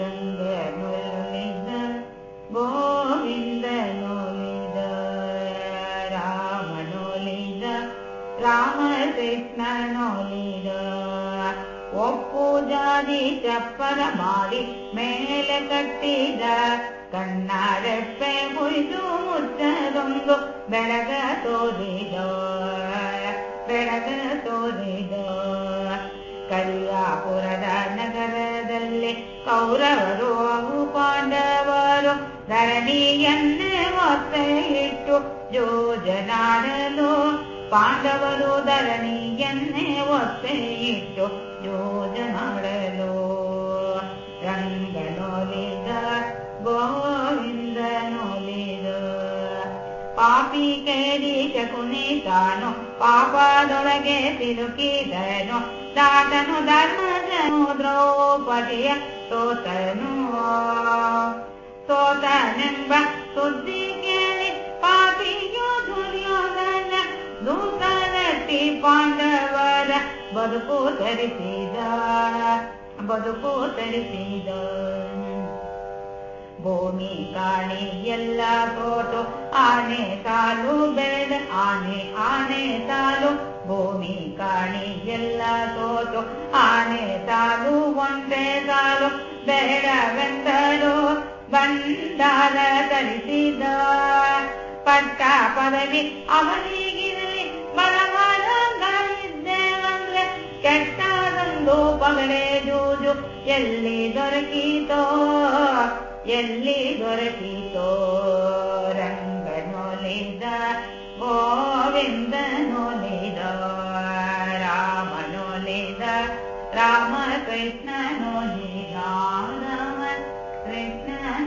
ರಂಗನೊಲಿದ ಗೋವಿಂದನೊಲಿದ ರಾಮನೊಲಿದ ರಾಮಕೃಷ್ಣನೊಲಿದ ಒಪ್ಪು ಜಾತಿ ಚಪ್ಪರ ಮಾಡಿ ಮೇಲೆ ಕಟ್ಟಿದ ಕಣ್ಣಾರೆಪ್ಪೆ ಮುಯ್ದು ಮುಚ್ಚದೊಂದು ಬೆಳಗ ತೋರಿದ ಬೆಳಗ ತೋರಿದ ಕರಿಯಾಪುರದ ನಗರದಲ್ಲಿ ಕೌರವರು ಪಾಂಡವರು ಧರಣಿಯನ್ನೇ ಒತ್ತೆ ಇಟ್ಟು ಯೋಜನಾಡಲು ಪಾಂಡವರು ಧರಣಿಯನ್ನೇ ಒತ್ತೆ ಇಟ್ಟು ಯೋಜನಾಡಲು ರಂಗನೊಲಿದ ಗೋವಿಂದನೊಲಿದ ಪಾಪಿ ಕೇರೀಶ ಕುಣಿತಾನು ಪಾಪದೊಳಗೆ ಸಿಲುಕಿದನು ದಾಟನು ಧರ್ಮಜನು ದ್ರೌಪದಿಯ ಸೋತನು ಸೋತನೆಂಬ ಸುದ್ದಿ ಕೇಳಿ ಪಾಪಿಯು ದುರ್ಯೋಧನ ದೂತನಟ್ಟಿ ಪಾಂಡವರ ಬದುಕು ತರಿಸಿದ ಬದುಕು ತರಿಸಿದ ಭೂಮಿ ಕಾಣಿ ಎಲ್ಲ ಸೋಟು ಆನೆ ಸಾಲು ಬೇಡ ಆನೆ ಆನೆ ಸಾಲು ಭೂಮಿ ಕಾಣಿ ಎಲ್ಲ ಸೋಟು ಆನೆ ಸಾಲು ಒಂದೇ ಬೇಡವೆಂದರು ಬಂಡಾರ ತರಿಸಿದ ಪಟ್ಟ ಪದವಿ ಅವನಿಗಿರಲಿ ಬಲವಾದಂಗಳಿದ್ದೇವಂದ್ರೆ ಕೆಟ್ಟದೊಂದು ಪಗಡೆ ಜೂಜು ಎಲ್ಲಿ ದೊರಕಿತೋ ಎಲ್ಲಿ ದೊರಕಿತೋ. राम कृष्ण नो जी राम राम कृष्ण